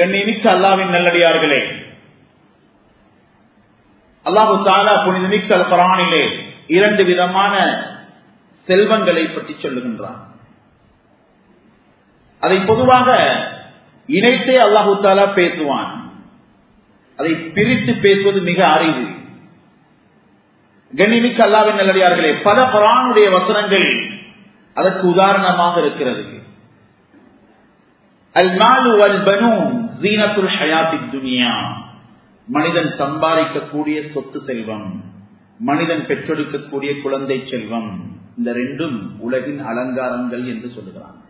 கண்ணியமிக்க அல்லாவின் நல்லடியார்களே. அல்லாஹு தாலா புனிதமிக்க அல் குரானிலே இரண்டு விதமான செல்வங்களை பற்றி சொல்லுகின்றான். அதை பொதுவாக இணைத்தே அல்லாஹு தாலா பேசுவான். அதை பிரித்து பேசுவது மிக அறிவு கண்ணிமிக்க அல்லாவின் நல்லடியார்களே பல குரானுடைய வசனங்கள் அதற்கு உதாரணமாக இருக்கிறது. அல் மாலு அல் பனூன் ஜீனத்துல் ஹயாத்தி துனியா. மனிதன் சம்பாதிக்கக்கூடிய சொத்து செல்வம். மனிதன் பெற்றெடுக்கக்கூடிய குழந்தை செல்வம். இந்த ரெண்டும் உலகின் அலங்காரங்கள் என்று சொல்லுகிறான்.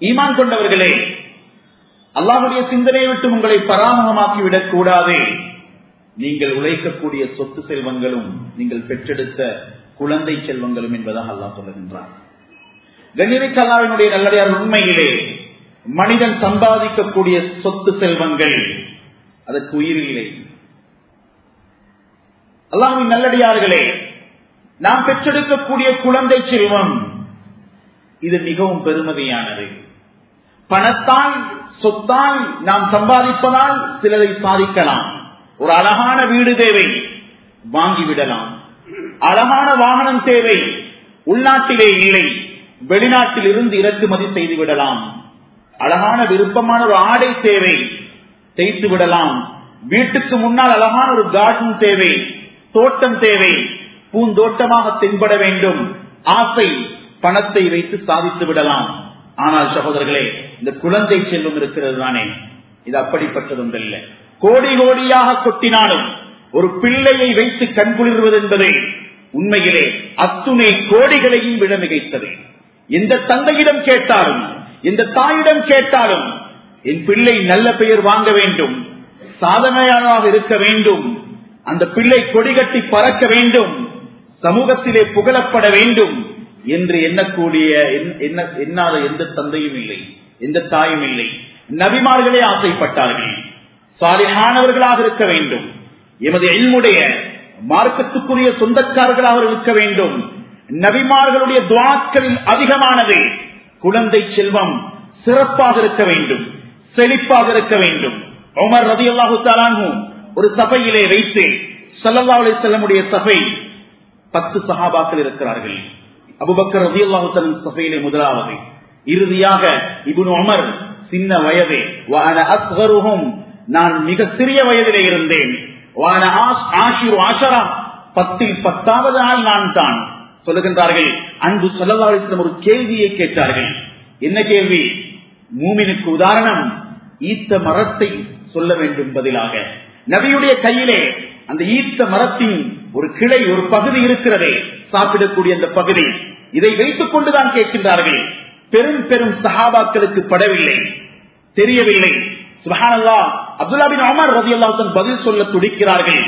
ஈமான் கொண்டவர்களே அல்லாஹுடைய சிந்தனையை விட்டு உங்களை பராமகமாக்கி விடக் கூடாது நீங்கள் உழைக்கக்கூடிய சொத்து செல்வங்களும் நீங்கள் பெற்றெடுத்த குழந்தை செல்வங்களும் என்பதாக அல்லா சொல்லுகின்றார் கண்ணிமிக்க அல்லாவினுடைய நல்லடியார் உண்மையிலே மனிதன் சம்பாதிக்கக்கூடிய சொத்து செல்வங்கள் அதற்கு உயிர் இல்லை அல்லாவின் நல்லடியார்களே நாம் பெற்றெடுக்கக்கூடிய குழந்தை செல்வம் இது மிகவும் பெருமதியானது. பணத்தால் சொத்தால் நாம் சம்பாதிப்பதால் சிலரை சாதிக்கலாம் ஒரு அழகான வீடு தேவை வாங்கிவிடலாம். அழகான வாகனம் தேவை. உள்நாட்டிலே இல்லை. வெளிநாட்டில் இருந்து இறக்குமதி செய்து விடலாம். அழகான விருப்பமான ஒரு ஆடை தேவை. தேய்த்து விடலாம். வீட்டுக்கு முன்னால் அழகான ஒரு கார்டன் தேவை. தோட்டம் தேவை. பூந்தோட்டமாக தென்பட வேண்டும். ஆசை பணத்தை வைத்து சாதித்து விடலாம். ஆனால் சகோதரர்களே இந்த குழந்தை செல்வம் இருக்கிறது தானே. இது அப்படிப்பட்டதொன்றல்ல. கோடி கோடியாக கொட்டினாலும் ஒரு பிள்ளையை வைத்து கண்குளிர்வது என்பதை உண்மையிலே அத்துணை கோடிகளையும் விட மிகைத்தது. எந்த தந்தையிடம் கேட்டாலும் எந்த தாயிடம் கேட்டாலும் என் பிள்ளை நல்ல பெயர் வாங்க வேண்டும் சாதனையாளராக இருக்க வேண்டும் அந்த பிள்ளை கொடிகட்டி பறக்க வேண்டும் சமூகத்திலே புகழப்பட வேண்டும் என்று எண்ணக்கூடிய எண்ணாத எந்த தந்தையும் இல்லை எந்த தாயும் இல்லை. நபிமார்களே ஆசைப்பட்டார்கள். சாதிகானவர்களாக இருக்க வேண்டும். எமது எல்முடைய மார்க்கத்துக்குரிய சொந்தக்காரர்களாக இருக்க வேண்டும். நபிமார்களுடைய துவாக்களில் அதிகமானது குழந்தை செல்வம் சிறப்பாக இருக்க வேண்டும் செழிப்பாக இருக்க வேண்டும். உமர் ரதி அல்லாஹு ஒரு சபையிலே வைத்து சல்லா அலி செல்லமுடைய சபை பத்து சகாபாக்கள் இருக்கிறார்கள். அபுபக்கர் ரதி அல்லாஹு சபையிலே முதலாவது. இறுதியாக இபுன் உமர் சின்ன வயது. நான் மிக சிறிய வயதிலே இருந்தேன். பத்தில் பத்தாவது ஆள் நான் தான். சொல்லுகின்றார்கள் அன்பு சொல்லலாவிடம் ஒரு கேள்வியை கேட்டார்கள். என்ன கேள்வி? மூமினுக்கு உதாரணம் ஈத்த மரத்தை சொல்ல வேண்டும் பதிலாக. நபியுடைய கையிலே அந்த ஈத்த மரத்தின் ஒரு கிளை ஒரு பகுதி இருக்கிறதே சாப்பிடக்கூடிய அந்த பகுதி. இதை வைத்துக் கொண்டுதான் கேட்கின்றார்கள். பெரும் பெரும் சகாபாக்களுக்கு படவில்லை தெரியவில்லை. சுகானல்லா அப்துல்லாபின் அமர் ரதி அல்லாஹன் பதில் சொல்ல துடிக்கிறார்கள்.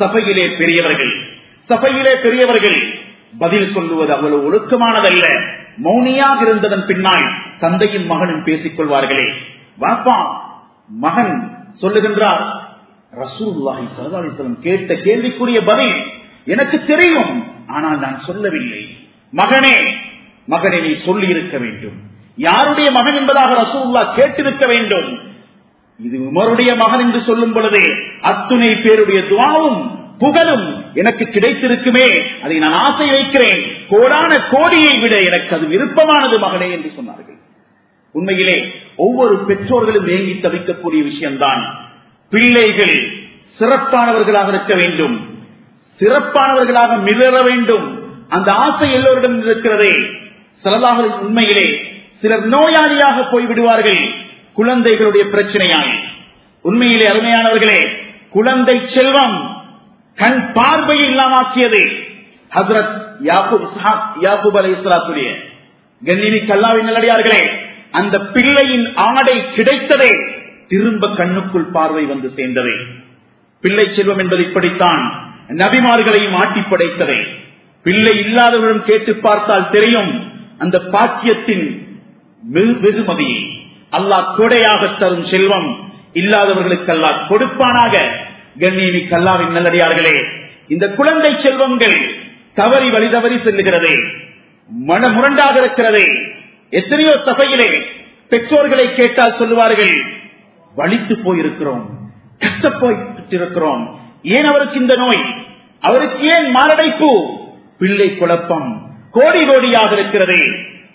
சபையிலே பெரியவர்கள் சபையிலே பெரியவர்கள் பதில் சொல்லுவது அவ்வளவு ஒழுக்கமானதல்ல. மௌனியாக இருந்ததன் பின்னால் தந்தையும் மகனும் பேசிக் கொள்வார்களே வாப்பா மகன் சொல்லுகின்றார் ரசூல்லாஹி சரதாலிசலம் கேட்ட கேள்விக்குரிய பதில் எனக்கு தெரியும் ஆனால் நான் சொல்லவில்லை. மகனே மகனை நீ சொல்லி இருக்க வேண்டும். யாருடைய மகன் என்பதாக ரசூல்லா கேட்டிருக்க வேண்டும். இது உமருடைய மகன் என்று சொல்லும் பொழுதே அத்துணை பேருடைய துவாவும் புகழும் எனக்கு கிடைத்திருக்குமே. அதை நான் ஆசை வைக்கிறேன் கோடான கோடியை விட எனக்கு அது விருப்பமானது மகனே என்று சொன்னார்கள். உண்மையிலே ஒவ்வொரு பெற்றோர்களும் ஏங்கி தவிக்கக்கூடிய விஷயம்தான். பிள்ளைகள் சிறப்பானவர்களாக இருக்க வேண்டும். சிறப்பானவர்களாக மிளற வேண்டும். அந்த ஆசை எல்லோரிடம் இருக்கிறதே. சிலதாக உண்மையிலே சிலர் நோயாளியாக போய்விடுவார்கள். குழந்தைகளுடைய பிரச்சனையாய். உண்மையிலே அருமையானவர்களே குழந்தை செல்வம் கண் பார்வையை இல்லாமாக்கியது. ஹசரத் யாபூப் யாக்கூப் அலை இஸ்லாத்துடைய கண்ணினி கல்லாவின் நல்லடியார்களே அந்த பிள்ளையின் ஆடை கிடைத்ததே திரும்ப கண்ணுக்குள் பார்வை வந்து சேர்ந்ததே. பிள்ளை செல்வம் என்பது இப்படித்தான் நபிமார்களையும் ஆட்டி படைத்ததை. பிள்ளை இல்லாதவரிடம் கேட்டு பார்த்தால் தெரியும் அந்த பாக்கியத்தின் வெகுமதியை அல்லாஹ் கொடையாக தரும் செல்வம் இல்லாதவர்களுக்கு அல்லாஹ் கொடுப்பானாக. கண்ணியமி கல்லாவின் நல்லடியார்களே இந்த குழந்தை செல்வங்கள் தவறி வழி தவறி செல்லுகிறது மன முரண்டாக இருக்கிறது. எத்தனையோ சபையிலே பெற்றோர்களை கேட்டால் சொல்லுவார்கள் வலித்து போயிருக்கிறோம் கஷ்டப்பட்டிருக்கிறோம். ஏன் அவருக்கு இந்த நோய்? அவருக்கு ஏன் மாரடைப்பு? பிள்ளை குழப்பம் கோடி கோடியாக இருக்கிறது.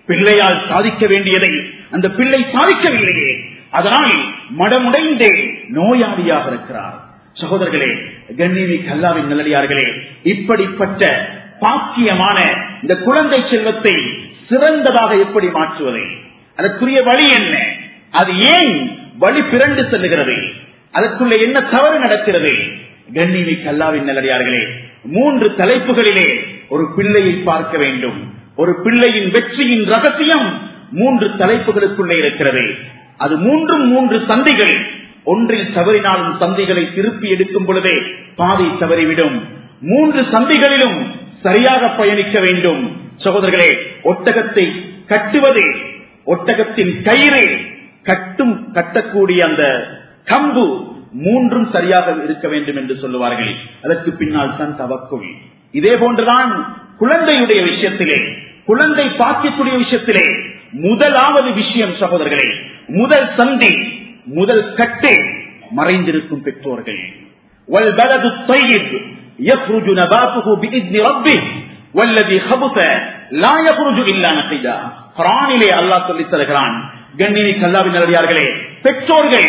பிள்ளையால் சாதிக்க வேண்டியதை அந்த பிள்ளை சாதிக்கவில்லையே. அதனால் மடமுடைந்தே நோயாளியாக இருக்கிறார். சகோதரர்களே கண்ணிவி கல்லாவின் நல்லடியார்களே இப்படிப்பட்ட பாக்கியமான இந்த குழந்தை செல்வத்தை சிறந்ததாக எப்படி மாற்றுவது? அதற்குரிய வழி என்ன? அது ஏன் வழி பிறண்டு செல்லுகிறது? அதற்குள்ள என்ன தவறு நடக்கிறது? கண்ணிவி கல்லாவின் நல்லடியார்களே மூன்று தலைப்புகளிலே ஒரு பிள்ளையை பார்க்க வேண்டும். ஒரு பிள்ளையின் வெற்றியின் ரகசியம் மூன்று தலைப்புகளுக்குள்ளே இருக்கிறது. அது மூன்றும் மூன்று சந்தைகள். ஒன்றில் தவறினாலும் சந்தைகளை திருப்பி எடுக்கும் பொழுதே பாதை தவறிவிடும். மூன்று சந்தைகளிலும் சரியாக பயணிக்க வேண்டும். சகோதரர்களே ஒட்டகத்தை கட்டுவது ஒட்டகத்தின் கயிறு கட்டும் கட்டக்கூடிய அந்த கம்பு மூன்றும் சரியாக இருக்க வேண்டும் என்று சொல்லுவார்கள். அதற்கு பின்னால் தான் தவக்குள். இதே போன்றுதான் குழந்தையுடைய விஷயத்திலே குழந்தை பாக்கியக்கூடிய விஷயத்திலே முதலாவது விஷயம் சகோதரர்களே முதல் சந்தி முதல் கட்டு மறைந்திருக்கும் பெற்றோர்கள் والبلد الطيب يخرج نباته بإذن ربه والذي خبث لا يخرج إلا نقيا குரானிலே அல்லாஹ் சொல்லித் தருகிறான் கண்ணினி கல்லாவின் நல்லடியார்களே பெற்றோர்கள்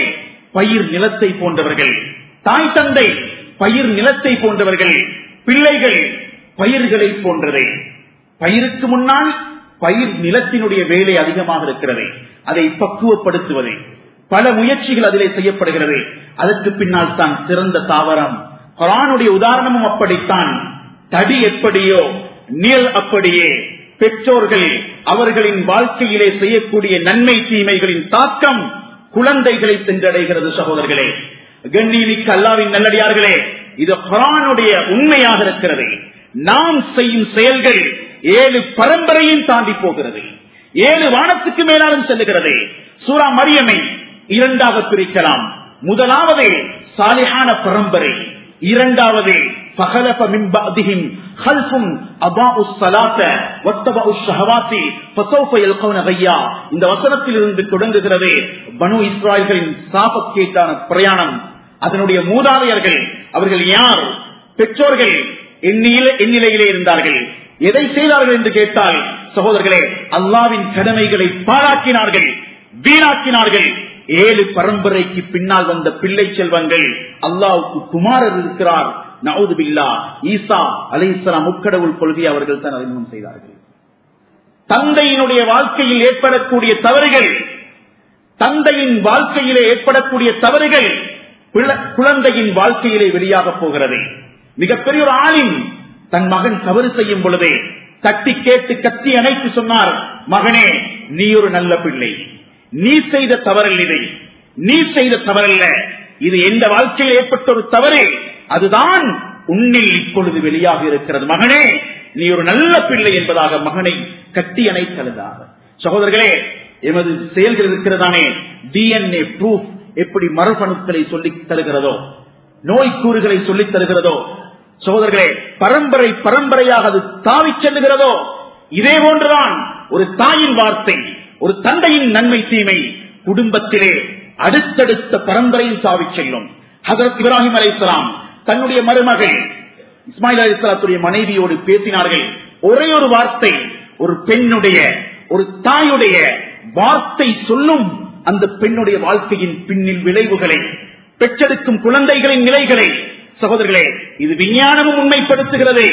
பயிர் நிலத்தை போன்றவர்கள் தாய் தந்தை பயிர் நிலத்தை போன்றவர்கள் பிள்ளைகள் பயிர்களை போன்றதே. பயிருக்கு முன்னால் பயிர் நிலத்தினுடைய வேலை அதிகமாக இருக்கிறது. அதை பக்குவப்படுத்துவது. பல முயற்சிகள் அதிலே செய்யப்படுகிறது. அதற்கு பின்னால் தான் சிறந்த தாவரம். குரானுடைய உதாரணமும் அப்படித்தான். தடி எப்படியோ நீல் அப்படியே பெற்றோர்கள் அவர்களின் வாழ்க்கையிலே செய்யக்கூடிய நன்மை தீமைகளின் தாக்கம் குழந்தைகளை சென்றடைகிறது சகோதரர்களே. கண்ணியமிக்க அல்லாவின் நல்லடியார்களே இது குரானுடைய உண்மையாக இருக்கிறது. நாம் செய்யும் செயல்கள் ஏழு பரம்பரையும் தாண்டி போகிறது ஏழு வானத்துக்கு மேலாலும் செல்லுகிறது சூரா மரியமை இரண்டாக பிரிக்கலாம் முதலாவது சாலிஹான பரம்பரை இரண்டாவது فخلف من بعدهم خلف أضاءوا الصلاة واتبعوا الشهوات فسوف يلقون غيا இந்த வசனத்தில் இருந்து தொடங்குகிறது பனு இஸ்ராயல்களின் சாபக்கேட்டான பிரயாணம் அதனுடைய மூதாதையர்கள் அவர்கள் யார் பெற்றோர்கள் எண்ணிலையிலே இருந்தார்கள். எதை செய்தார்கள் என்று கேட்டால் சகோதரர்களே அல்லாவின் கடமைகளை பாராட்டினார்கள் வீணாக்கினார்கள். ஏழு பரம்பரைக்கு பின்னால் வந்த பிள்ளை செல்வங்கள் அல்லாவுக்கு குமாரர் இருக்கிறார். நவுது பில்லா ஈசா அலை இஸ்லாம் முக்கடவுள் கொள்கை அவர்கள் தான் அறிமுகம் செய்தார்கள். தந்தையினுடைய வாழ்க்கையில் ஏற்படக்கூடிய தவறுகள் தந்தையின் வாழ்க்கையிலே ஏற்படக்கூடிய தவறுகள் குழந்தையின் வாழ்க்கையிலே வெளியாக போகிறது. மிகப்பெரிய ஒரு ஆளின் தன் மகன் தவறு செய்யும் பொழுதே தட்டி கேட்டு கத்தி அணைத்து சொன்னார் மகனே நீ ஒரு நல்ல பிள்ளை. நீ செய்த தவறல் இதை நீ செய்த தவறல்ல. இது எந்த வாழ்க்கையில் ஏற்பட்ட ஒரு தவறு. அதுதான் உன்னில் இப்பொழுது வெளியாக இருக்கிறது. மகனே நீ ஒரு நல்ல பிள்ளை என்பதாக மகனை கட்டி அணைத்ததாக சகோதரர்களே எமது செயல்கள் இருக்கிறதானே? டிஎன்ஏ ப்ரூஃப் எப்படி மரபணுக்களை சொல்லி தருகிறதோ நோய் கூறுகளை சொல்லித் தருகிறதோ சகோதரர்களே பரம்பரை பரம்பரையாக அது தாவி செல்லுகிறதோ இதே போன்றுதான் ஒரு தாயின் வார்த்தை ஒரு தந்தையின் நன்மை தீமை குடும்பத்திலே அடுத்தடுத்த பரம்பரையில் தாவி செல்லும். ஹசரத் இப்ராஹிம் அலைசலாம் தன்னுடைய மருமகள் இஸ்மாயில் அலிஸ்லாத்துடைய மனைவியோடு பேசினார்கள். ஒரே ஒரு வார்த்தை ஒரு பெண்ணுடைய ஒரு தாயுடைய வார்த்தை சொல்லும் அந்த பெண்ணுடைய வாழ்க்கையின் பின்னில் விளைவுகளை பெற்றெடுக்கும் குழந்தைகளின் நிலைகளை சகோதரர்களே இது விஞ்ஞானமும் உண்மைப்படுத்துகிறது.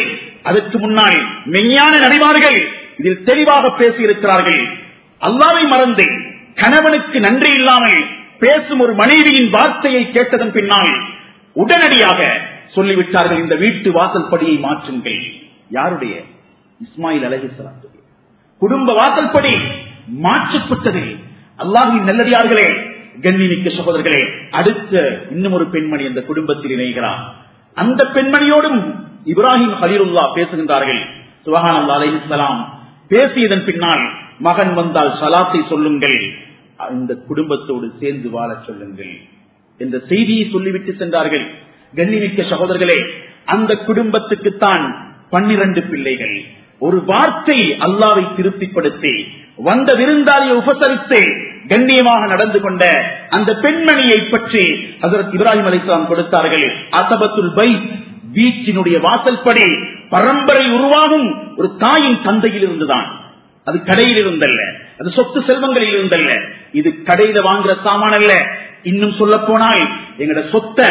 அதற்கு முன்னால் மெய்ஞான நடிவார்கள் இதில் தெளிவாக பேசியிருக்கிறார்கள். அல்லாவை மறந்து கணவனுக்கு நன்றி இல்லாமல் பேசும் ஒரு மனைவியின் வார்த்தையை கேட்டதன் பின்னால் உடனடியாக சொல்லிவிட்டார்கள் இந்த வீட்டு வாசல் படியை மாற்றுங்கள். யாருடைய? இஸ்மாயில் அலஹிஸ்லாத்துடைய குடும்ப வாசல் படி மாற்றப்பட்டது. அல்லாஹின் நல்லதார்களே கண்ணிமிக்க சகோதரர்களே அடுத்த இன்னும் ஒரு பெண்மணி அந்த குடும்பத்தில் இணைகிறார். அந்த பெண்மணியோடும் இப்ராஹிம் ஹலீருல்லா பேசுகின்றார்கள். சுபஹான் அலைஹிஸ்லாம் பேசியதன் பின்னால் மகன் வந்தால் சலாத்தை சொல்லுங்கள். இந்த குடும்பத்தோடு சேர்ந்து வாழச் சொல்லுங்கள். என்ற செய்தியை சொல்லிவிட்டு சென்றார்கள். கண்ணிமிக்க சகோதரர்களே அந்த குடும்பத்துக்குத்தான் பன்னிரண்டு பிள்ளைகள். ஒரு வார்த்தை அல்லாவை திருப்திப்படுத்தி வந்த விருந்தாளியை உபசரித்து கண்ணியமாக நடந்து கொண்ட அந்த பெண்மணியை பற்றி அதற்கு இப்ராஹிம் அலிஸ்லாம் கொடுத்தார்கள். அசபத்துல் பை வீச்சினுடைய வாசல்படி பரம்பரை உருவாகும் ஒரு தாயின் தந்தையில் இருந்துதான். அது கடையில் இருந்தல்ல. அது சொத்து செல்வங்களில் இருந்தல்ல. இது கடையில வாங்குற சாமான அல்ல. இன்னும் சொல்ல போனால் எங்கட சொத்தை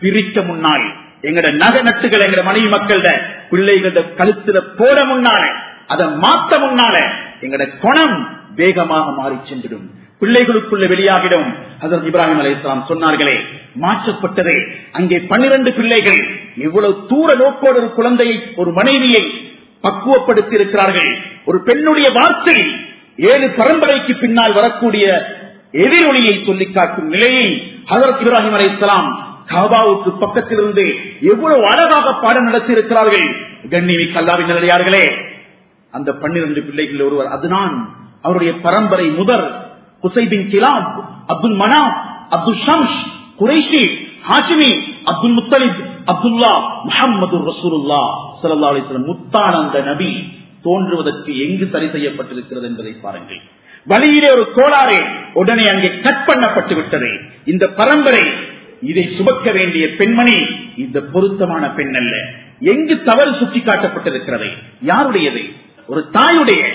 பிரிக்க முன்னால் எங்கட நகை நட்டுகள் எங்கட மனைவி மக்கள பிள்ளைகள கழுத்துல போட முன்னால அதை மாத்த முன்னால எங்கட குணம் வேகமாக மாறி சென்றிடும். பிள்ளைகளுக்குள்ள வெளியாகிடும். அதற்கு இப்ராஹிம் அலையாம் சொன்னார்களே மாற்றப்பட்டது. அங்கே பன்னிரண்டு பிள்ளைகள் எவ்வளவு தூர நோக்கோடு ஒரு குழந்தையை ஒரு மனைவியை பக்குவப்படுத்தி இருக்கிறார்கள் ஒரு பெண்ணுடைய வார்த்தை ஏழு பரம்பரைக்கு பின்னால் வரக்கூடிய எதிரொலியை சொல்லி காட்டும் நிலையை ஹசரத் இப்ராஹிம் அலையாம் காபாவுக்கு பக்கத்திலிருந்து எவ்வளவு அழகாக பாடம் நடத்தி இருக்கிறார்கள் கண்ணிமி கல்லாவின் நிலையார்களே அந்த பன்னிரண்டு பிள்ளைகள் ஒருவர் அதுதான் அவருடைய பரம்பரை முதல் குசைபின் கிலாப் அப்துல் மனா அப்துல் ஷம்ஷ் குரேஷி ஹாஷிமி அப்துல் முத்தலிப் அப்துல்லா முகமது ரசூலுல்லா சல்லா அலிஸ்லம் முத்தான அந்த நபி தோன்றுவதற்கு எங்கு சரி செய்யப்பட்டிருக்கிறது என்பதை பாருங்கள். வழியிலே ஒரு கோளாறு உடனே அங்கே கட் பண்ணப்பட்டு விட்டது. இந்த பரம்பரை இதை சுமக்க வேண்டிய பெண்மணி இந்த பொருத்தமான பெண் அல்ல எங்கு தவறு சுட்டி காட்டப்பட்டிருக்கிறது யாருடையது? ஒரு தாயுடைய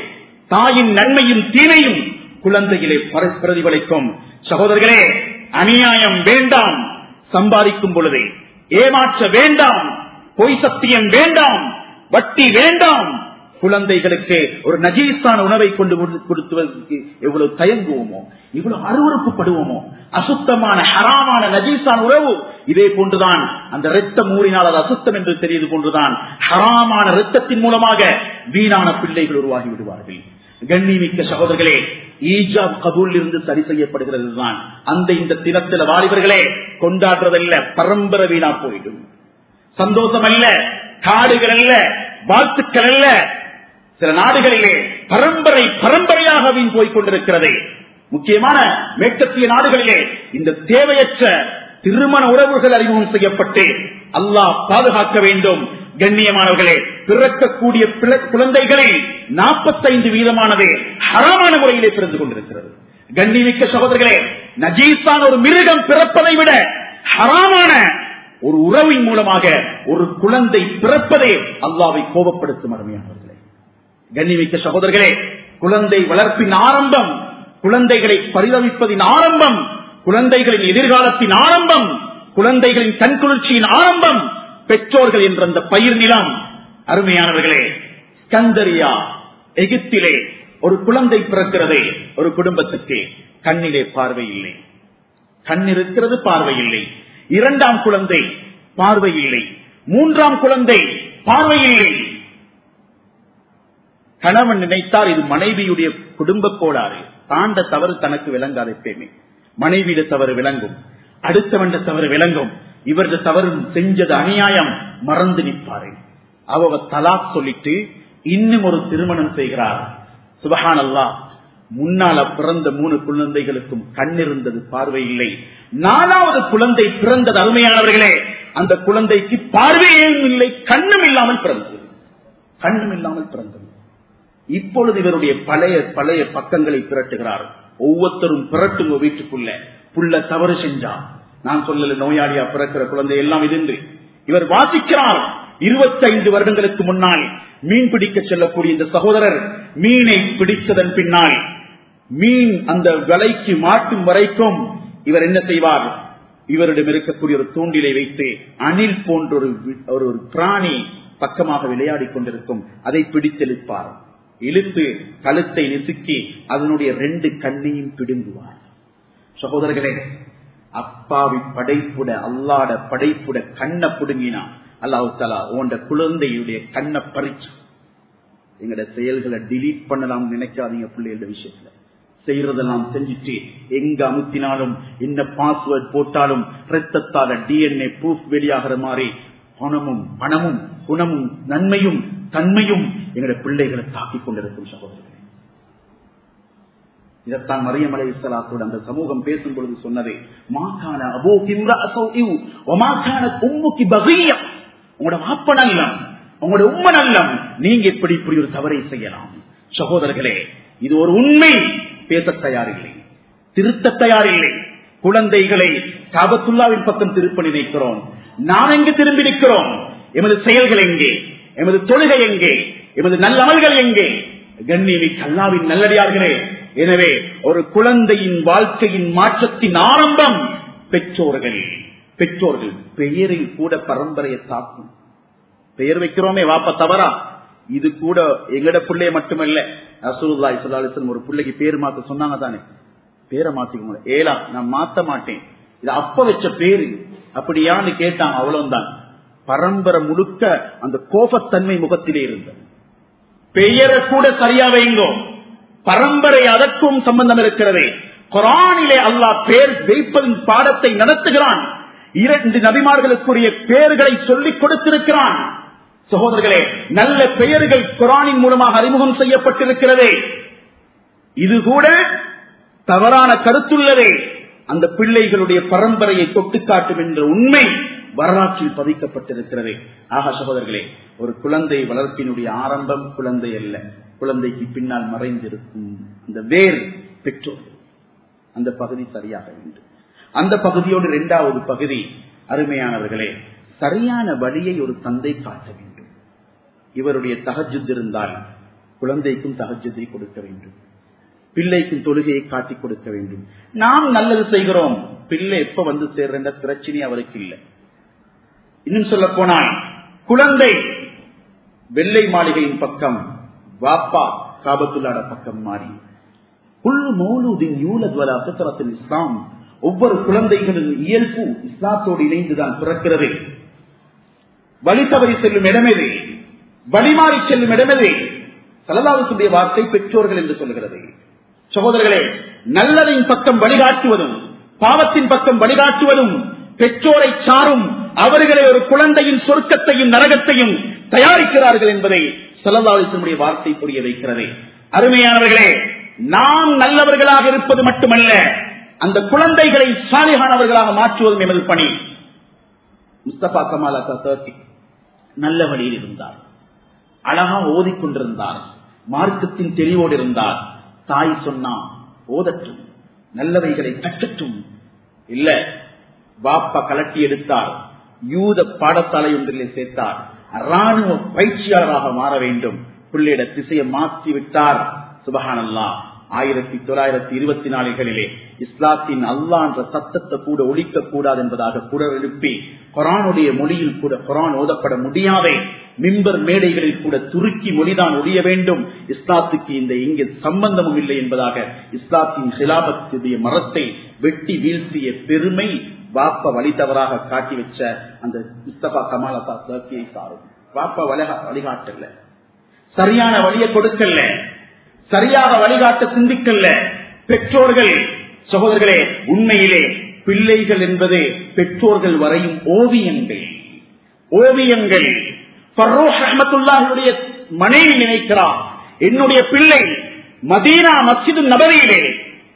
தாயின் நன்மையும் தீமையும் குழந்தையிலே பிரதிபலிக்கும். சகோதரர்களே அநியாயம் வேண்டாம். சம்பாதிக்கும் பொழுது. ஏமாற்ற வேண்டாம். பொய் சத்தியம் வேண்டாம். வட்டி வேண்டாம். குழந்தைகளுக்கு ஒரு நஜீஸான உணவை கொண்டு கொடுத்துவதற்கு எவ்வளவு தயங்குவோமோ இவ்வளவு அருவறுப்புப்படுவோமோ அசுத்தமான ஹராமான நஜீஸான உறவு இதே போன்றுதான் அந்த ரத்தம் மூறினால் அது அசுத்தம் என்று தெரியது போன்றுதான் ஹராமான ரத்தத்தின் மூலமாக வீணான பிள்ளைகள் உருவாகி விடுவார்கள். கண்ணிமிக்க சகோதரர்களே ஈஜாப் கபூல் இருந்து சரி செய்யப்படுகிறது தான் அந்த இந்த தினத்தில வாலிபர்களே கொண்டாடுறதல்ல பரம்பரை வீணா போயிடும். சந்தோஷம் அல்ல காடுகள் அல்ல வாழ்த்துக்கள் அல்ல சில நாடுகளிலே பரம்பரை பரம்பரையாக வீண் கொண்டிருக்கிறது. முக்கியமான மேற்கத்திய நாடுகளிலே இந்த தேவையற்ற திருமண உறவுகள் அறிமுகம் செய்யப்பட்டு அல்லாஹ் பாதுகாக்க வேண்டும். கண்ணியமானவர்களே பிறக்கக்கூடிய குழந்தைகளில் நாற்பத்தைந்து வீதமானது ஹராமான முறையிலே பிறந்து கொண்டிருக்கிறது. கண்ணிமிக்க சகோதரர்களே நஜீஸான ஒரு மிருகம் பிறப்பதை விட ஹராமான ஒரு உறவின் மூலமாக ஒரு குழந்தை பிறப்பதே அல்லாவை கோபப்படுத்தும் அருமையானது கண்ணிமிக்க சகோதரர்களே குழந்தை வளர்ப்பின் ஆரம்பம் குழந்தைகளை பரிதவிப்பதின் ஆரம்பம் குழந்தைகளின் எதிர்காலத்தின் ஆரம்பம் குழந்தைகளின் கண்குளிர்ச்சியின் ஆரம்பம் பெற்றோர்கள் என்ற அந்த பயிர் நிலம். அருமையானவர்களே கந்தரியா எகிப்திலே ஒரு குழந்தை பிறக்கிறது ஒரு குடும்பத்துக்கு கண்ணிலே பார்வை இல்லை கண் இருக்கிறது பார்வை இல்லை இரண்டாம் குழந்தை பார்வை இல்லை மூன்றாம் குழந்தை பார்வை இல்லை கணவன் நினைத்தார் இது மனைவியுடைய குடும்ப கோளாறு. தாண்ட தவறு தனக்கு விளங்காது எப்பயுமே. மனைவியிட தவறு விளங்கும். அடுத்தவண்ட தவறு விளங்கும். இவரது தவறு செஞ்சது அநியாயம். மறந்து நிற்பாரு. அவ தலா சொல்லிட்டு இன்னும் ஒரு திருமணம் செய்கிறார். சுபஹான் அல்லா முன்னால பிறந்த மூணு குழந்தைகளுக்கும் கண் இருந்தது பார்வை இல்லை. நாலாவது குழந்தை பிறந்தது அருமையானவர்களே. அந்த குழந்தைக்கு பார்வையும் இல்லை கண்ணும் இல்லாமல் பிறந்தது. கண்ணும் இல்லாமல் பிறந்தது. இப்பொழுது இவருடைய பழைய பழைய பக்கங்களை பிரட்டுகிறார். ஒவ்வொருத்தரும் பிரட்டுங்க வீட்டுக்குள்ள. புள்ள தவறு செஞ்சா. நான் சொல்லல நோயாளியா பிறக்கிற குழந்தை எல்லாம் இது இவர் வாசிக்கிறார். இருபத்தைந்து வருடங்களுக்கு முன்னால் மீன் பிடிக்க செல்லக்கூடிய இந்த சகோதரர் மீனை பிடித்ததன் பின்னால். மீன் அந்த விலைக்கு மாட்டும் வரைக்கும் இவர் என்ன செய்வார்? இவரிடம் இருக்கக்கூடிய ஒரு தூண்டிலை வைத்து அணில் போன்ற ஒரு ஒரு பிராணி பக்கமாக விளையாடி கொண்டிருக்கும். அதை பிடித்தெழுப்பார். இழுத்து கழுத்தை நெசுக்கி அதனுடைய ரெண்டு கண்ணையும் பிடுங்குவார். சகோதரர்களே அப்பாவி படைப்புட அல்லாட படைப்புட கண்ணை பிடுங்கினா அல்லாஹு தலா உண்ட குழந்தையுடைய கண்ணை பறிச்சு எங்களோட செயல்களை டிலீட் பண்ணலாம் நினைக்காதீங்க பிள்ளைகளோட விஷயத்துல. செய்யறதெல்லாம் செஞ்சுட்டு எங்க அமுத்தினாலும் என்ன பாஸ்வேர்ட் போட்டாலும் ரத்தத்தால டிஎன்ஏ ப்ரூஃப் வெளியாகிற மாதிரி பணமும் பணமும் குணமும் நன்மையும் தன்மையும் எங்களுடைய பிள்ளைகளை தாக்கிக் கொண்டிருக்கும் சகோதரர்களே. இதைத்தான் மரியம் அலை இஸ்லாத்தோடு அந்த சமூகம் பேசும் பொழுது சொன்னது மாக்கான அபோ உம்முக்கு பகியம் உங்களோட வாப்ப நல்லம் உங்களோட உண்மை நல்லம் நீங்க எப்படி இப்படி ஒரு தவறை செய்யலாம். சகோதரர்களே இது ஒரு உண்மை. பேச தயாரில்லை. திருத்த தயாரில்லை. குழந்தைகளை காபத்துல்லாவின் பக்கம் திருப்ப நினைக்கிறோம் நாம் எங்கு திரும்பி நிற்கிறோம்? எமது செயல்கள் எங்கே? எமது தொழுகை எங்கே? எமது நல்லமல்கள் எங்கே? கண்ணியமிக்க கல்லாவின் நல்லடியார்களே எனவே ஒரு குழந்தையின் வாழ்க்கையின் மாற்றத்தின் ஆரம்பம் பெற்றோர்கள். பெற்றோர்கள் பெயரில் கூட பரம்பரையை தாக்கும். பெயர் வைக்கிறோமே வாப்ப தவறா? இது கூட எங்கட பிள்ளைய மட்டுமல்ல. ரசூலுல்லாஹி ஸல்லல்லாஹு ஒரு பிள்ளைக்கு பேர் மாத்த சொன்னாங்க தானே. பேரை மாத்திக்கோங்க ஏலா நான் மாத்த மாட்டேன். இது அப்ப வச்ச பேரு. அப்படியான்னு கேட்டான் அவ்வளவுதான். பரம்பரை முழுக்க அந்த கோபத்தன்மை முகத்திலே இருந்தது பெயரை கூட சரியா வைங்கோ. பரம்பரை அதற்கும் சம்பந்தம் இருக்கிறது. குரானிலே அல்லாஹ் பேர் வைப்பதின் பாடத்தை நடத்துகிறான். இரண்டு நபிமார்களுக்குரிய பெயர்களை சொல்லிக் கொடுத்திருக்கிறான். சகோதரர்களே நல்ல பெயர்கள் குரானின் மூலமாக அறிமுகம் செய்யப்பட்டிருக்கிறது. இது கூட தவறான கருத்துள்ளதே அந்த பிள்ளைகளுடைய பரம்பரையை தொட்டு காட்டும் என்ற உண்மை வரலாற்றில் பதிக்கப்பட்டிருக்கிறது. ஆக சகோதரர்களே ஒரு குழந்தை வளர்ப்பினுடைய ஆரம்பம் குழந்தை அல்ல. குழந்தைக்கு பின்னால் மறைந்திருக்கும் அந்த வேர் பெற்றோர். அந்த பகுதி சரியாக வேண்டும் அந்த பகுதியோடு இரண்டாவது பகுதி அருமையானவர்களே சரியான வழியை ஒரு தந்தை காட்ட வேண்டும். இவருடைய தகஜுத் இருந்தால் குழந்தைக்கும் தகஜத்தை கொடுக்க வேண்டும். பிள்ளைக்கும் தொழுகையை காட்டிக் கொடுக்க வேண்டும். நாம் நல்லது செய்கிறோம். பிள்ளை எப்ப வந்து சேர்ற பிரச்சனை அவருக்கு இல்லை. இன்னும் சொல்ல போனால் குழந்தை வெள்ளை மாளிகையின் பக்கம் வாப்பா காபத்துள்ளாட பக்கம் மாறி. குள்ளு மௌலூதின் யூலத்வலா பித்தரத்தில் இஸ்லாம் ஒவ்வொரு குழந்தைகளின் இயல்பு இஸ்லாத்தோடு இணைந்துதான் பிறக்கிறது. வழி தவறி செல்லும் இடமெது வழிமாறி செல்லும் இடமெது சலதாவுக்குடைய வார்த்தை பெற்றோர்கள் என்று சொல்கிறது சகோதரர்களே நல்லதின் பக்கம் வழிகாட்டுவதும் பாவத்தின் பக்கம் வழிகாட்டுவதும் பெற்றோரை சாரும் அவர்களை ஒரு குழந்தையின் சொர்க்கத்தையும் நரகத்தையும் தயாரிக்கிறார்கள் என்பதை செலவாளிசனுடைய வார்த்தை புரிய வைக்கிறது. அருமையானவர்களே நாம் நல்லவர்களாக இருப்பது மட்டுமல்ல அந்த குழந்தைகளை சாலிகானவர்களாக மாற்றுவதும் எமது பணி. முஸ்தபா கமால் அத்தி நல்ல வழியில் இருந்தார். அழகா ஓதிக்கொண்டிருந்தார். மார்க்கத்தின் தெளிவோடு இருந்தார். தாய் சொன்னா ஓதட்டும் நல்லவைகளை கற்றட்டும். இல்ல வாப்பா கலட்டி எடுத்தார் யூத பாடசாலை ஒன்றிலே சேர்த்தார் ராணுவ பயிற்சியாளராக மாற வேண்டும். பிள்ளையிட திசையை மாற்றி விட்டார். சுபகானல்லா ஆயிரத்தி தொள்ளாயிரத்தி இருபத்தி நாலுகளிலே இஸ்லாத்தின் அல்லா என்ற சத்தத்தை கூட ஒழிக்க கூடாது என்பதாக குரல் எழுப்பி குரானுடைய மொழியில் கூட குரான் ஓதப்பட முடியாதே மிம்பர் மேடைகளில் கூட துருக்கி மொழிதான் ஒழிய வேண்டும். இஸ்லாத்துக்கு இந்த இங்கு சம்பந்தமும் இல்லை என்பதாக இஸ்லாத்தின் சிலாபத்துடைய மரத்தை வெட்டி வீழ்த்திய பெருமை வாப்ப வழி தவறாக காட்டி வச்ச அந்த முஸ்தபா கமாலா தர்க்கியை சாரும். வாப்ப வழிகாட்டல சரியான வழியை கொடுக்கல சரியாக வழிகாட்ட சிந்திக்கல்ல. பெற்றோர்கள் சகோதரர்களே உண்மையிலே பிள்ளைகள் என்பது பெற்றோர்கள் வரையும் ஓவியங்கள். ஓவியங்கள் மனைவி நினைக்கிறார். என்னுடைய பிள்ளை மதீனா மஸ்ஜிது நபரியிலே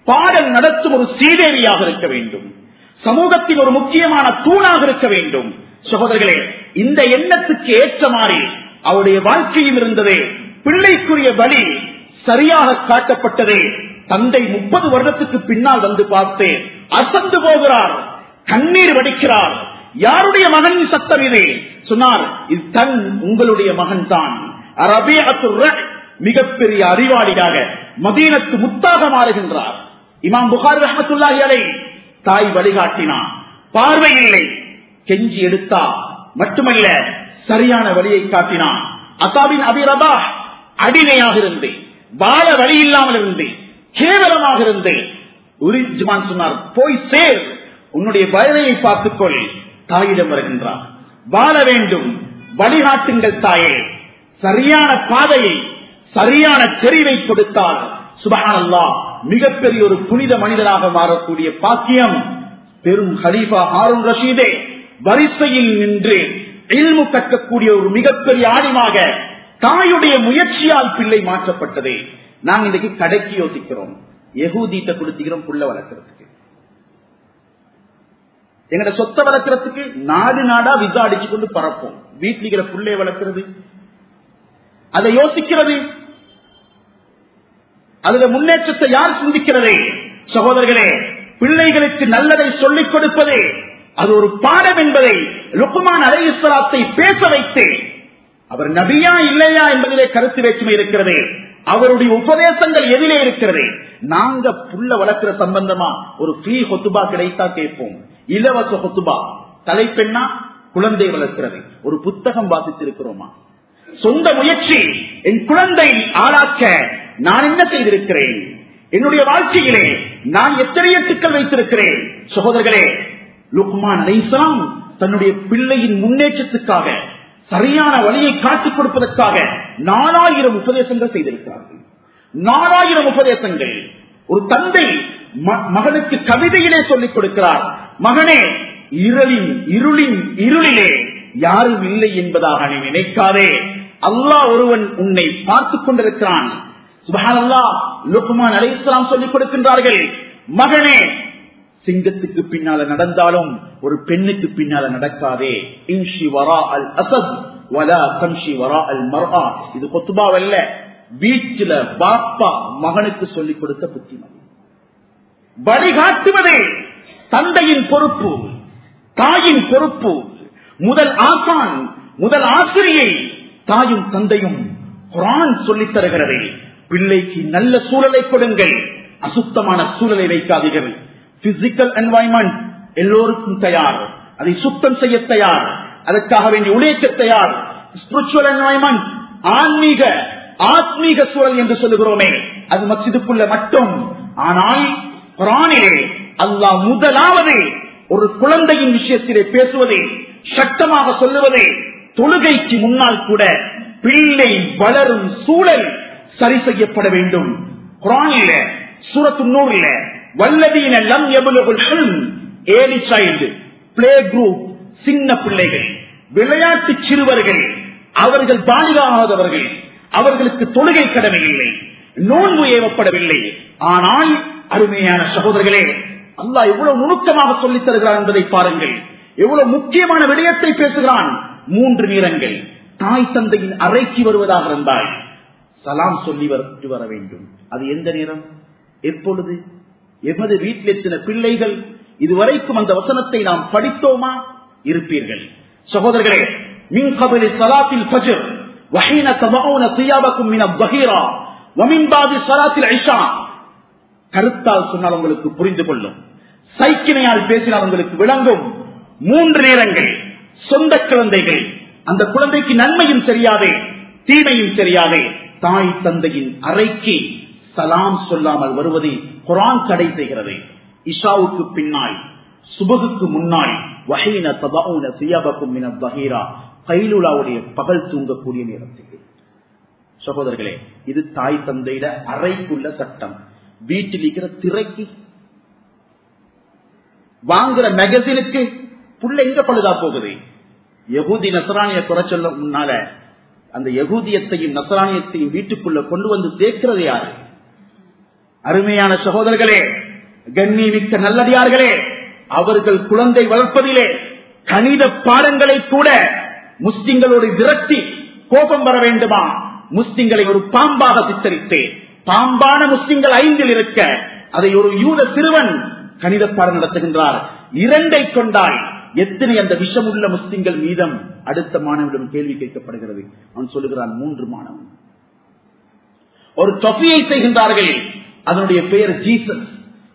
பாடல் நடத்தும் ஒரு சீதேவியாக இருக்க வேண்டும். சமூகத்தின் ஒரு முக்கியமான தூணாக இருக்க வேண்டும். சகோதரர்களே இந்த எண்ணத்துக்கு ஏற்ற மாதிரி அவருடைய வாழ்க்கையும் இருந்தது. பிள்ளைக்குரிய வழி சரியாக காட்டப்பட்டதே. தந்தை முப்பது வருடத்துக்கு பின்னால் வந்து பார்த்து அசந்து போகிறார் கண்ணீர் வடிக்கிறார். யாருடைய மகன் சத்தம் இது? சொன்னார் இது தன் உங்களுடைய மகன் தான் மிகப்பெரிய அறிவாளியாக மதீனத்து முத்தாக மாறுகின்றார். இமாம் புகார் ரஹமத்துல்லாஹி அலை தாய் வழிகாட்டினார் பார்வை இல்லை கெஞ்சி எடுத்தா மட்டுமல்ல சரியான வழியை காட்டினான் அசாபின் அபிரபா அடிமையாக இருந்து வாழ வழி இல்லாமல் இருந்து கேவலமாக இருந்து சொன்னார் போய் சேர் உன்னுடைய வயதையை பார்த்துக்கொள். தாயிடம் வருகின்றார். வாழ வேண்டும். வழிகாட்டுங்கள் தாயே. சரியான பாதையை சரியான தெரிவை கொடுத்தால் சுபகானல்லா மிகப்பெரிய ஒரு புனித மனிதனாக மாறக்கூடிய பாக்கியம் பெரும் ஹலீஃபா ஹாரூன் ரஷீதே. வரிசையில் நின்று இல்மு கற்கக்கூடிய ஒரு மிகப்பெரிய ஆணிமாக தாயுடைய முயற்சியால் பிள்ளை மாற்றப்பட்டது. நாங்க இன்றைக்கு கடைக்கு யோசிக்கிறோம். எகூதீட்ட கொடுத்துக்கிறோம் புள்ள வளர்க்கறதுக்கு. எங்கட சொத்தை வளர்க்கறதுக்கு நாடு நாடா விசா அடிச்சு கொண்டு பறப்போம். வீட்டில் இருக்கிற புள்ளைய வளர்க்கிறது. அதை யோசிக்கிறது. அதுல முன்னேற்றத்தை யார் சிந்திக்கிறது? சகோதரர்களே பிள்ளைகளுக்கு நல்லதை சொல்லிக் கொடுப்பது அது ஒரு பாடம் என்பதை லுக்குமான் அலையுஸ்வலாத்தை பேச வைத்து அவர் நபியா இல்லையா என்பதிலே கருத்து வேற்றுமை இருக்கிறது அவருடைய உபதேசங்கள் எதிலே இருக்கிறது நாங்க புள்ள வளர்க்கிற சம்பந்தமா ஒரு ஃப்ரீ கொத்துபா கிடைத்தா கேட்போம். இலவச கொத்துபா தலைப்பெண்ணா குழந்தை வளர்க்கிறது ஒரு புத்தகம் வாசித்திருக்கிறோமா? சொந்த முயற்சி என் குழந்தை ஆளாக்க நான் என்ன செய்திருக்கிறேன்? என்னுடைய வாழ்க்கையிலே நான் எத்தனை எட்டுக்கள் வைத்திருக்கிறேன்? சகோதரர்களே லுக்மான் அலைசலாம் தன்னுடைய பிள்ளையின் முன்னேற்றத்துக்காக சரியான வழியை காட்டிக் கொடுப்பதற்காக நாலாயிரம் உபதேசங்கள் செய்திருக்கிறார்கள். நாலாயிரம் உபதேசங்கள். ஒரு தந்தை ம- மகனுக்கு கவிதையிலே சொல்லிக் கொடுக்கிறார். மகனே இருளின் இருளின் இருளிலே யாரும் இல்லை என்பதாக நீ நினைக்காதே. அல்லாஹ் ஒருவன் உன்னை பார்த்துக் கொண்டிருக்கிறான். சுபஹானல்லா லுக்மான் அலைஹிஸ்ஸலாம் சொல்லிக் கொடுக்கின்றார்கள். மகனே சிங்கத்துக்கு பின்னால நடந்தாலும் ஒரு பெண்ணுக்கு பின்னால நடக்காதே. இன்ஷி வரா அல் அசத் வலா கம்ஷி வரா அல் மர்ஆ. இது கொத்துபாவல்ல. வீட்டில பாப்பா மகனுக்கு சொல்லிக் கொடுத்த புத்திமதி. வழிகாட்டுவதே. தந்தையின் பொறுப்பு தாயின் பொறுப்பு முதல் ஆசான் முதல் ஆசிரியை தாயும் தந்தையும் குரான் சொல்லித் தருகிறது. பிள்ளைக்கு நல்ல சூழலை கொடுங்கள். அசுத்தமான சூழலை வைக்காதீர்கள். பிசிக்கல் என்வாய்மெண்ட் எல்லோருக்கும் தயார். அதை சுத்தம் செய்ய தயார். அதற்காக வேண்டி உழைக்க தயார். ஸ்பிரிச்சுவல் என்வாய்மெண்ட் ஆன்மீக ஆத்மீக சூழல் என்று சொல்லுகிறோமே. அது மசிதுக்குள்ள மட்டும். ஆனால் குரானிலே அல்லாஹ் முதலாவது ஒரு குழந்தையின் விஷயத்திலே பேசுவதே சட்டமாக சொல்லுவதே தொழுகைக்கு முன்னால் கூட பிள்ளை வளரும் சூழல் சரி செய்யப்பட வேண்டும். குரானில சூரத்து நூறுல வல்லதீன லம் எவ்வளவு ஏலி சைல்டு பிளே குரூப் சின்ன பிள்ளைகள் விளையாட்டு சிறுவர்கள் அவர்கள் பாலிகாகாதவர்கள் அவர்களுக்கு தொழுகை கடமை இல்லை நோன்பு ஏவப்படவில்லை. ஆனால் அருமையான சகோதரர்களே அல்லா எவ்வளவு நுணுக்கமாக சொல்லித் தருகிறான் என்பதை பாருங்கள். எவ்வளவு முக்கியமான விடயத்தை பேசுகிறான். மூன்று நேரங்கள் தாய் தந்தையின் அறைக்கு வருவதாக இருந்தால் சலாம் சொல்லி வர வேண்டும். அது எந்த நேரம்? எப்பொழுது? எமது வீட்டில் எத்தின பிள்ளைகள்? இதுவரைக்கும் அந்த வசனத்தை நாம் படித்தோமா? இருப்பீர்கள். சகோதரர்களே மின் கபலி சலாத்தில் ஃபஜர் வஹீன தமௌன தியாபக்கும் மின பஹீரா கருத்தால் சொன்னால் உங்களுக்கு புரிந்து கொள்ளும். சைக்கிணையால் பேசினால் உங்களுக்கு விளங்கும் மூன்று நேரங்கள். சொந்த குழந்தைகள். அந்த குழந்தைக்கு நன்மையும் தெரியாதே தீமையும் தெரியாதே. தாய் தந்தையின் அறைக்கு சலாம் சொல்லாமல் வருவதை குரான் தடை செய்கிறது. இஷாவுக்கு பின்னால் சுபகுக்கு முன்னால் வகையின தபாவுன சியாபக்கும் பகீரா கைலுலாவுடைய பகல் தூங்கக்கூடிய நேரத்தில் சகோதரர்களே இது தாய் தந்தையிட அறைக்குள்ள சட்டம். வீட்டில் இருக்கிற திரைக்கு வாங்குற மேகசினுக்கு புள்ள எங்க பழுதா போகுது? எகூதி நசராணிய குறை சொல்ல முன்னால அந்த யகூதியத்தையும் நசராணியத்தையும் வீட்டுக்குள்ள கொண்டு வந்து சேர்க்கிறது யாரு? அருமையான சகோதரர்களே கண்ணி மிக்க நல்லடியார்களே அவர்கள் குழந்தை வளர்ப்பதிலே கணித பாடங்களை கூட முஸ்லிம்களோடு விரட்டி கோபம் வர வேண்டுமா? முஸ்லிம்களை ஒரு பாம்பாக சித்தரித்து பாம்பான முஸ்லிம்கள் ஐந்தில் இருக்க அதை ஒரு யூத சிறுவன் கணித பாடம் நடத்துகின்றார். இரண்டை கொண்டால் எத்தனை அந்த விஷமுள்ள முஸ்லிம்கள் மீதம் அடுத்த மாணவனிடம் கேள்வி கேட்கப்படுகிறது. அவன் சொல்லுகிறான் மூன்று மாணவன். ஒரு தொப்பியை செய்கின்றார்கள். அதனுடைய பெயர் ஜீசஸ்.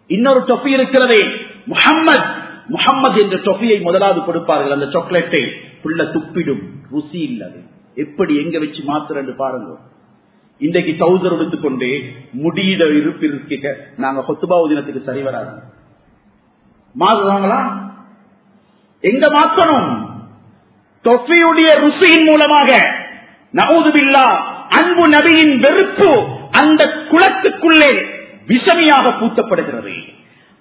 இன்னொரு தொப்பி இருக்கிறதே முகம்மது முகம்மது என்ற தொப்பியை முதலாவது கொடுப்பார்கள். அந்த சாக்லேட்டை புள்ள துப்பிடும். ருசி இல்லது. எப்படி எங்க வச்சு மாத்துறன்னு பாருங்க. இன்றைக்கு தௌசர் எடுத்துக்கொண்டு முடியிட இருப்பிருக்க நாங்க கொத்துபாவு தினத்துக்கு சரி வராது. மாறுவாங்களா? எங்க மாற்றணும் தொஃபியுடைய ருசியின் மூலமாக. நவுதுபில்லா அன்பு நபியின் வெறுப்பு அந்த குளத்துக்குள்ளே விஷமியாக பூத்தப்படுகிறது.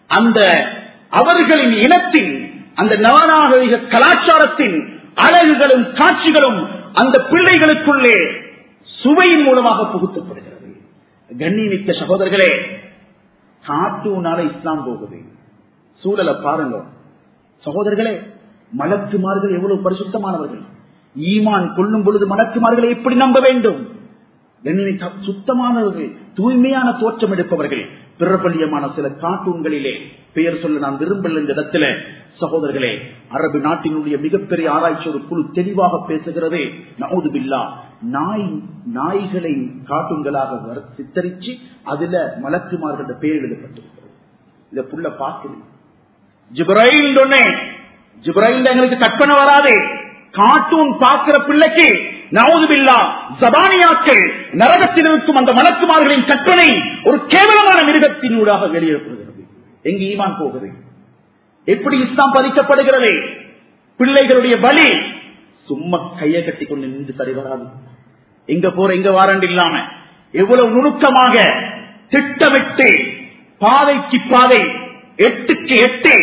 அந்த அவர்களின் இனத்தின் அந்த நவநாகரிக கலாச்சாரத்தின் அழகுகளும் காட்சிகளும் அந்த பிள்ளைகளுக்குள்ளே சுவையின் மூலமாக புகுத்தப்படுகிறது. கண்ணிமிக்க சகோதரர்களே காட்டூனால இஸ்லாம் போகுது. சூழலை பாருங்க. சகோதரர்களே மலக்குமார்கள் எவ்வளவு பரிசுத்தமானவர்கள். ஈமான் கொள்ளும் பொழுது மலக்குமார்களை எப்படி நம்ப வேண்டும்? சுத்தமானவர்கள் தூய்மையான தோற்றம் எடுப்பவர்கள். பிரபல்யமான சில கார்ட்டூன்களிலே பெயர் சொல்ல நான் விரும்பல இந்த இடத்துல. சகோதரர்களே அரபு நாட்டினுடைய மிகப்பெரிய ஆராய்ச்சி ஒரு குழு தெளிவாக பேசுகிறது. நவுது பில்லா நாய் நாய்களை கார்ட்டூன்களாக வர- சித்தரிச்சு அதுல மலக்குமார்களோட பெயர் எழுதப்பட்டிருக்கிறது. இதை புள்ள பார்க்கிறேன் ஜிப்ரைல் சொன்னேன் ஜிப்ரைல் எங்களுக்கு கற்பனை வராது. கார்ட்டூன் பார்க்கிற பிள்ளைக்கு நவுதுபில்லா ஜபானியாக்கள் நரகத்தில் இருக்கும் அந்த மலக்குமார்களின் கற்பனை ஒரு கேவலமான மிருகத்தினூடாக வெளியேறப்படுகிறது. எங்கு ஈமான் போகுது? எப்படி இஸ்லாம் பதிக்கப்படுகிறது பிள்ளைகளுடைய பலி சும்மா கையை கட்டி கொண்டு நின்று சரி வராது. எங்க போற எங்க வாரண்டு இல்லாம எவ்வளவு நுணுக்கமாக திட்டமிட்டு பாதைக்கு பாதை எட்டுக்கு எட்டு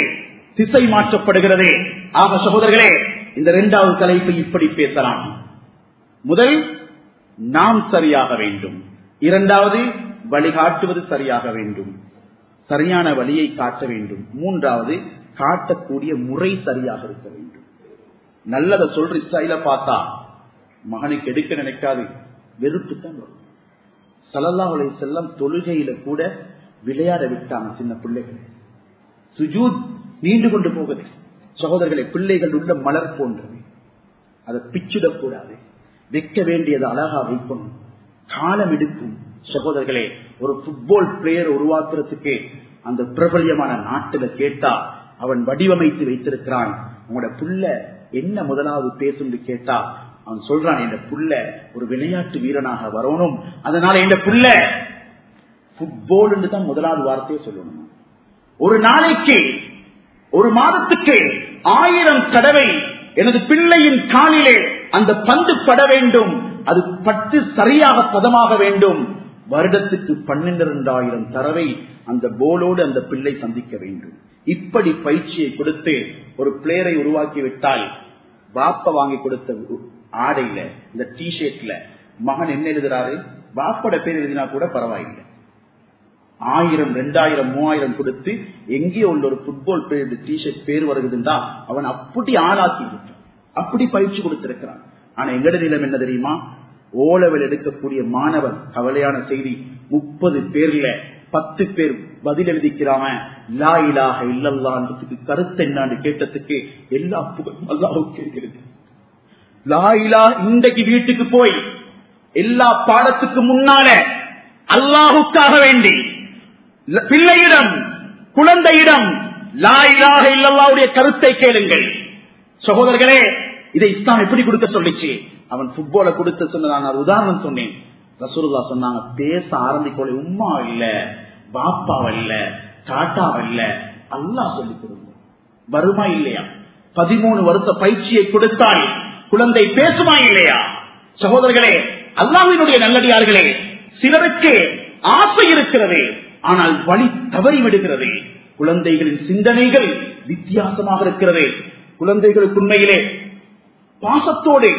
திசை மாற்றப்படுகிறது. ஆக சகோதரர்களே இந்த இரண்டாவது தலைப்பை இப்படி பேசலாம். முதல் நாம் சரியாக வேண்டும். இரண்டாவது வழிகாட்டுவது சரியாக வேண்டும். சரியான வழியை காட்ட வேண்டும். மூன்றாவது காட்டக்கூடிய முறை சரியாக இருக்க வேண்டும். நல்லதை சொல்ற ஸ்டைல பார்த்தா மகனுக்கு எடுக்க நினைக்காது. வெறுப்பு தான் வரும் சலல்லாஹலை செல்லம் தொழுகையில கூட விளையாட விட்டாங்க சின்ன பிள்ளைகள். சுஜூத் நீண்டு கொண்டு போகுது சகோதரர்களை பிள்ளைகள் உள்ள மலர் போன்றது அதை பிச்சிடக்கூடாது. வைக்க வேண்டியது அழகா வைப்போம். காலம் எடுக்கும். சகோதரர்களே ஒரு புட்பால் பிளேயர் உருவாக்குறதுக்கு அந்த பிரபல்யமான நாட்டுல கேட்டா அவன் வடிவமைத்து வைத்திருக்கிறான். உங்களோட புள்ள என்ன முதலாவது பேசும் கேட்டா அவன் சொல்றான் என் புள்ள ஒரு விளையாட்டு வீரனாக வரணும். அதனால என் புள்ள புட்பால் தான் முதலாவது வார்த்தையை சொல்லணும். ஒரு நாளைக்கு ஒரு மாதத்துக்கு ஆயிரம் தடவை எனது பிள்ளையின் காலிலே அந்த பந்து பட வேண்டும். அது பட்டு சரியாக பதமாக வேண்டும். வருடத்துக்கு பன்னிரண்டாயிரம் தடவை அந்த போலோடு அந்த பிள்ளை சந்திக்க வேண்டும். இப்படி பயிற்சியை கொடுத்து ஒரு பிளேயரை உருவாக்கி விட்டால் வாப்ப வாங்கி கொடுத்த ஆடையில இந்த டி ஷர்ட்ல மகன் என்ன எழுதுறாரு? வாப்பட பேர் எழுதினா கூட பரவாயில்லை. ஆயிரம் ரெண்டாயிரம் மூவாயிரம் கொடுத்து எங்கேயோ உள்ள ஒரு புட்பால் பேர் டிஷர்ட் பேர் வருகுதுண்டா அவன் அப்படி ஆளாக்கி அப்படி பயிற்சி கொடுத்திருக்கிறான். ஆனா எங்கட நிலம் என்ன தெரியுமா? ஓலவில் எடுக்கக்கூடிய மாணவன் கவலையான செய்தி முப்பது பேர்ல பத்து பேர் பதில் எழுதிக்கிறாம லா இலாக இல்லல்லான்றதுக்கு கருத்து என்னான்னு கேட்டதுக்கு எல்லா புகழும் அல்லாஹுக்கு இருக்கிறது லா இலா இன்றைக்கு வீட்டுக்கு போய் எல்லா பாடத்துக்கு முன்னால அல்லாஹுக்காக வேண்டி பிள்ளையிடம் குழந்தையிடம் லா இலாக இல்லல்லாவுடைய கருத்தை கேளுங்கள். சகோதரர்களே இதை இஸ்லாம் எப்படி கொடுக்க சொல்லிச்சு? அவன் புட்பால கொடுத்து சொன்ன நான் உதாரணம் சொன்னேன். ரசூலுல்லா சொன்னாங்க பேச ஆரம்பிக்கொள்ள உம்மா இல்ல பாப்பா இல்ல இல்ல அல்லா சொல்லி கொடுங்க. வருமா இல்லையா? பதிமூணு வருஷ பயிற்சியை கொடுத்தால் குழந்தை பேசுமா இல்லையா? சகோதரர்களே அல்லாவினுடைய நல்லடியார்களே சிலருக்கு ஆசை இருக்கிறது. ஆனால் வழி தவறி விடுகிறது குழந்தைகளின் சிந்தனைகள் வித்தியாசமாக இருக்கிறது. குழந்தைகளுக்கு உண்மையிலே பாசத்தோடு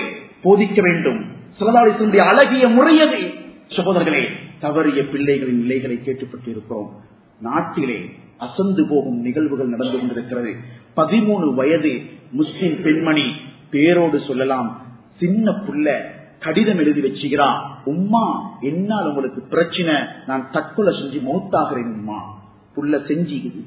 போதிக்க வேண்டும். சிலதாளிசனுடைய அழகிய முறையதை. சகோதரர்களே தவறிய பிள்ளைகளின் நிலைகளை கேட்டுப்பட்டு இருக்கிறோம் நாட்டிலே அசந்து போகும் நிகழ்வுகள் நடந்து கொண்டிருக்கிறது. பதிமூணு வயது முஸ்லிம் பெண்மணி பேரோடு சொல்லலாம் சின்ன புள்ள கடிதம் எழுதி வச்சுக்கிறா உம்மா என்னால் உங்களுக்கு பிரச்சனை. நான் தற்கொலை செஞ்சு மௌத்தாகிறேன் உம்மா. புள்ள செஞ்சுக்குது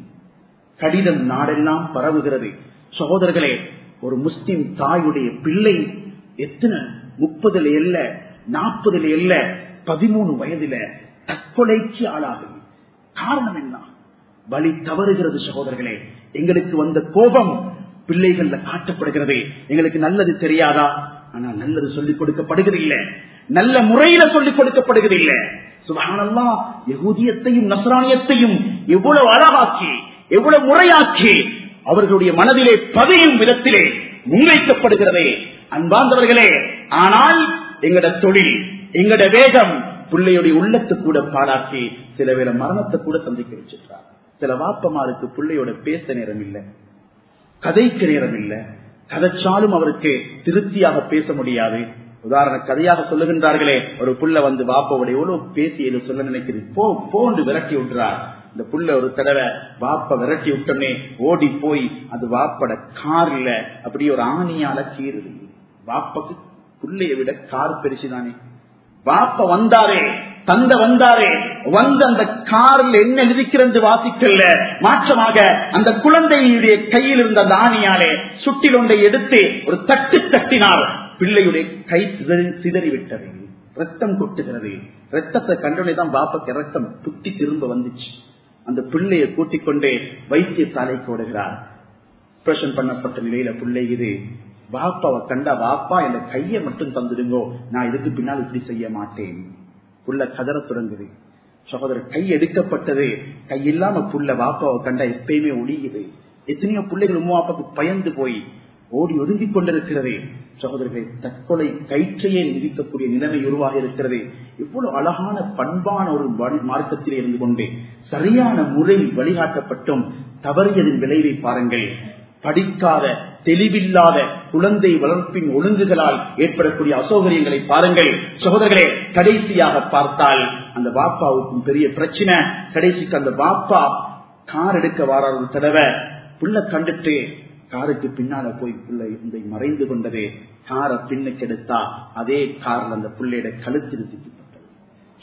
கடிதம் நாடெல்லாம் பரவுகிறது. சகோதரர்களே ஒரு முஸ்லிம் தாயுடைய பிள்ளை எத்தனை முப்பதுல இல்ல நாற்பதுல இல்ல பதிமூணு வயதுல தற்கொலைக்கு ஆளாகுது. காரணம் என்ன? வழி தவறுகிறது சகோதரர்களே. எங்களுக்கு வந்த கோபம் பிள்ளைகள்ல காட்டப்படுகிறது. எங்களுக்கு நல்லது தெரியாதா? ஆனா நல்லது சொல்லிக் கொடுக்கப்படுகிறதில்லை. நல்ல முறையில சொல்லிக் கொடுக்கப்படுகிறதில்லை. சுபகானல்லா யகுதியத்தையும் நசராணியத்தையும் எவ்வளவு அழகாக்கி எவ்வளவு முறையாக்கி அவர்களுடைய மனதிலே பதியும் விதத்திலே முன்வைக்கப்படுகிறதே. அன்பார்ந்தவர்களே ஆனால் எங்கட தொழில் எங்கட வேகம் பிள்ளையுடைய உள்ளத்தை கூட பாராட்டி சில வேளை மரணத்தை கூட சந்திக்க வச்சிருக்கார் சில வாப்பமாருக்கு பிள்ளையோட பேச நேரம் இல்லை கதைக்கு நேரம் இல்லை கதைச்சாலும் அவருக்கு திருப்தியாக பேச முடியாது. உதாரண கதையாக சொல்லுகின்றார்களே ஒரு புள்ள வந்து பாப்பாவோட எவ்வளவு பேசி எது சொல்ல நினைக்கிறது போ போன்று விரட்டி விட்டுறார். இந்த புள்ள ஒரு தடவை வாப்ப விரட்டி விட்டோன்னே ஓடி போய் அது வாப்பட கார்ல அப்படி ஒரு ஆணியால கீறுது வாப்பக்கு புள்ளைய விட கார் பெருசுதானே. வாப்ப வந்தாரே தந்த வந்தாரே வந்து அந்த காரில் என்ன இருக்கிறது வாசிக்கல மாற்றமாக அந்த குழந்தையுடைய கையில் இருந்த தானியாலே சுட்டில் ஒன்றை எடுத்து ஒரு தட்டு தட்டினால் பிள்ளையுடைய கை சிதறி சிதறிவிட்டது. ரத்தம் கொட்டுகிறது. ரத்தத்தை கண்டோடனே தான் பாப்பாக்கு ரத்தம் துட்டி திரும்ப வந்துச்சு. அந்த பிள்ளையை கூட்டிக் கொண்டே வைத்தியசாலைக்கு ஓடுகிறார். ஆபரேஷன் பண்ணப்பட்ட நிலையில பிள்ளை இது பாப்பாவை கண்டா பாப்பா என் கையை மட்டும் தந்துடுங்கோ. நான் இதுக்கு பின்னால் இப்படி செய்ய மாட்டேன். புள்ள கதற தொடங்குது. சகோதரர் கை எடுக்கப்பட்டது. கை இல்லாம புள்ள வாப்பாவை கண்டா எப்பயுமே ஒடியுது எத்தனையோ பிள்ளைகள் உமா அப்பாவுக்கு பயந்து போய் ஓடி ஒதுங்கி கொண்டிருக்கிறது. சகோதரர்கள் தற்கொலை கயிற்றையே நிதிக்கக்கூடிய நிலைமை உருவாக இருக்கிறது. இவ்வளவு அழகான பண்பான ஒரு மார்க்கத்தில் இருந்து கொண்டு சரியான முறையில் வழிகாட்டப்பட்டும் தவறியதன் விளைவை பாருங்கள். படிக்காத தெளிவில்லாத குழந்தை வளர்ப்பின் ஒழுங்குகளால் ஏற்படக்கூடிய அசௌகரியங்களை பாருங்கள். சகோதரர்களே கடைசியாக பார்த்தால் அந்த பாப்பாவுக்கும் பெரிய பிரச்சனை. கடைசிக்கு அந்த பாப்பா கார் எடுக்க வார ஒரு தடவை. புள்ள கண்டுட்டு காருக்கு பின்னால போய் பிள்ளை இந்த மறைந்து கொண்டது. காரை பின்னுக்கு எடுத்தா அதே கார்ல அந்த பிள்ளையோட கழுத்தில் சிக்கப்பட்டது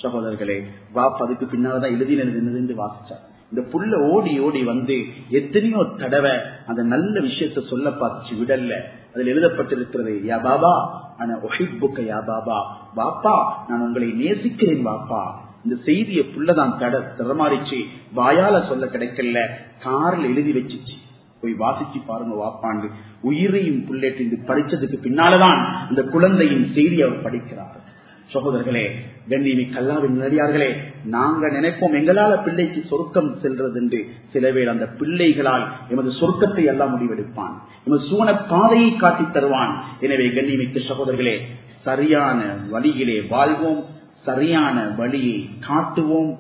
சகோதரர்களே பாப்பா அதுக்கு பின்னால்தான் எழுதினது வாசிச்சார். இந்த புள்ள ஓடி ஓடி வந்து எத்தனையோ தடவை அந்த நல்ல விஷயத்த சொல்ல பார்த்துச்சு விடல்ல. அதில் எழுதப்பட்டிருக்கிறது யா பாபா ஆனா ஒஹிப்புக்க யா பாபா. பாப்பா நான் உங்களை நேசிக்கிறேன் பாப்பா. இந்த செய்தியை புள்ளதான் தட திறமாறிச்சு வாயால சொல்ல கிடைக்கல. காரில் எழுதி வச்சுச்சு. போய் வாசிச்சு பாருங்க வாப்பாண்டு உயிரையும் புள்ளேட்டு படிச்சதுக்கு பின்னாலதான் இந்த குழந்தையின் செய்தி அவர் படிக்கிறார். சகோதரர்களே கண்ணிமி கல்லாவின் நடிகார்களே நாங்க நினைப்போம் எங்களால பிள்ளைக்கு சொர்க்கம் செல்றது என்று சில பேர் அந்த பிள்ளைகளால் எமது சொர்க்கத்தை எல்லாம் முடிவெடுப்பான். எமது சூன பாதையை காட்டி தருவான். எனவே கண்ணிமிக்க சகோதரர்களே சரியான வழியிலே வாழ்வோம் சரியான வழியை காட்டுவோம்.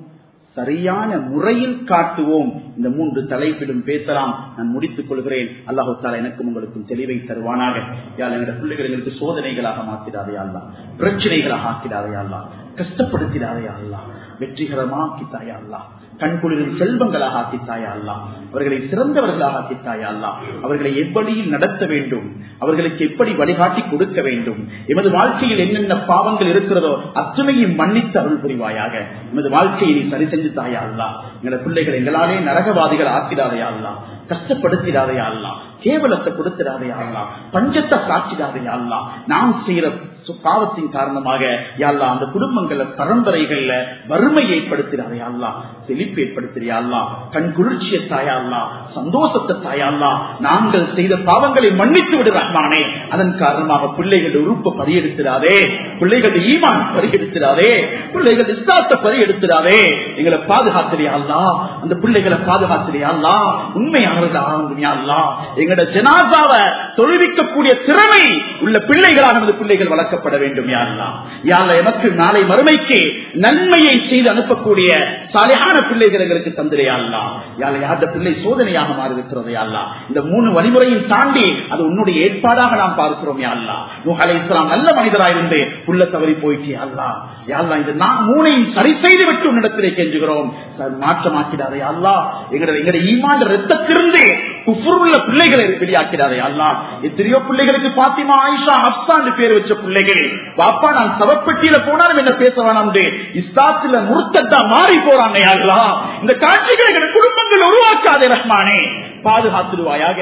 சரியான முறையில் காட்டுவோம். இந்த மூன்று தலைப்பிலும் பேசலாம். நான் முடித்துக் கொள்கிறேன். அல்லாஹு தாலா எனக்கும் உங்களுக்கும் தெளிவை தருவானாக. யாழ் எங்களுடைய பிள்ளைகள் எங்களுக்கு சோதனைகளாக மாற்றிடாதே அல்லா பிரச்சனைகளாக ஆக்கிடாதே அல்லா கஷ்டப்படுத்திடாதே அல்லா வெற்றிகரமாக்கித்தாயா அல்லா கண்குளிரின் செல்வங்களாக ஆக்கித்தாயா அல்லா அவர்களை சிறந்தவர்களாக ஆக்கித்தாயா அல்லா அவர்களை எப்படியில் நடத்த வேண்டும்? அவர்களுக்கு எப்படி வழிகாட்டி கொடுக்க வேண்டும்? எமது வாழ்க்கையில் என்னென்ன பாவங்கள் இருக்கிறதோ அத்துணையும் மன்னித்து அருள் புரிவாயாக. எமது வாழ்க்கையை நீ சரி செஞ்சு தாயா அல்லா எங்களோட பிள்ளைகள் எங்களாலே நரகவாதிகள் ஆக்கிடாதையா அல்லா கஷ்டப்படுத்திடாதையா அல்லா கேவலத்தை கொடுத்திடாதையா அல்லா பஞ்சத்தை காட்சிடாதையா அல்லா நாம் செய்யற பாவத்தின் காரணமாக யாழ்லா அந்த குடும்பங்கள்ல பரம்பரைகள்ல வறுமை ஏற்படுத்தினாரே யாழ்லா செழிப்பு ஏற்படுத்தியா கண் குளிர்ச்சியை தாயா சந்தோஷத்தை தாயா நாங்கள் செய்த பாவங்களை மன்னித்து விடு அதன் காரணமாக பிள்ளைகள் உறுப்பை பறியெடுத்திடாதே. பிள்ளைகள் ஈமான் பறியெடுத்திடாதே. பிள்ளைகள் இஸ்லாத்தை பறியெடுத்திடாதே. எங்களை பாதுகாத்திரியா அந்த பிள்ளைகளை பாதுகாத்திரியா உண்மையானவர்கள் உண்மையானவர்களா எங்களோட ஜனாதாவை தொழுவிக்கக்கூடிய திறமை உள்ள பிள்ளைகளாக நமது பிள்ளைகள் வளர்க்க பாதுகாக்கப்பட வேண்டும் யாரெல்லாம் யார எனக்கு நாளை மறுமைக்கு நன்மையை செய்து அனுப்பக்கூடிய சாலையான பிள்ளைகள் எங்களுக்கு தந்திரையாள்லா யார யார்த பிள்ளை சோதனையாக மாறிருக்கிறது யாரெல்லாம் இந்த மூணு வழிமுறையும் தாண்டி அது உன்னுடைய ஏற்பாடாக நாம் பார்க்கிறோம் யாரெல்லாம் நூஹலை இஸ்லாம் நல்ல மனிதராயிருந்து உள்ள தவறி போயிட்டு அல்லா யாரெல்லாம் இந்த நான் மூணையும் சரி செய்து விட்டு உன்னிடத்திலே கெஞ்சுகிறோம். மாற்றமாக்கிடாதே அல்லா எங்களுடைய எங்களுடைய ஈமாண்ட ரத்தத்திலிருந்து பிள்ளைகளை வெளியாக்கிறாரே அல்லா எத்தனையோ பிள்ளைகளுக்கு பாத்திமா ஆயிஷா ஹப்சான்னு பேர் வச்ச பிள்ளைகளே. பாப்பா நான் சவப்பட்டியில போனாலும் என்ன பேச வேணாம் இஸ்லாத்துல முருத்தத்தா மாறி போறாங்க அல்லா இந்த காட்சிகளை குடும்பங்கள் உருவாக்காதே ரஹ்மானே. பாதுகாத்துடுவாயாக.